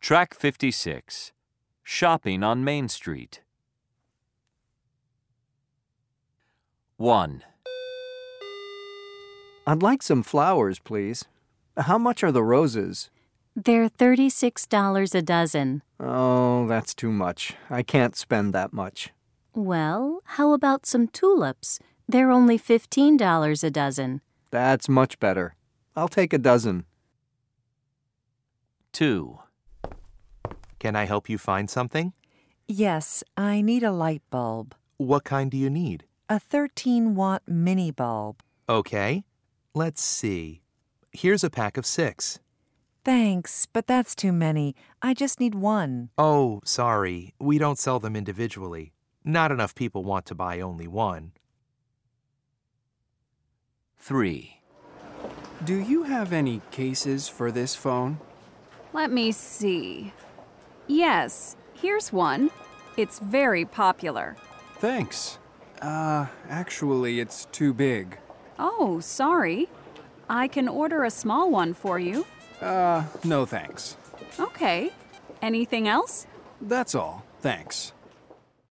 Track 56. Shopping on Main Street. 1. I'd like some flowers, please. How much are the roses? They're $36 a dozen. Oh, that's too much. I can't spend that much. Well, how about some tulips? They're only $15 a dozen. That's much better. I'll take a dozen. 2. Can I help you find something? Yes, I need a light bulb. What kind do you need? A 13 watt mini bulb. Okay. Let's see. Here's a pack of six. Thanks, but that's too many. I just need one. Oh, sorry. We don't sell them individually. Not enough people want to buy only one. 3. Do you have any cases for this phone? Let me see. Yes, here's one. It's very popular. Thanks. Uh, actually, it's too big. Oh, sorry. I can order a small one for you. Uh, no thanks. Okay. Anything else? That's all. Thanks.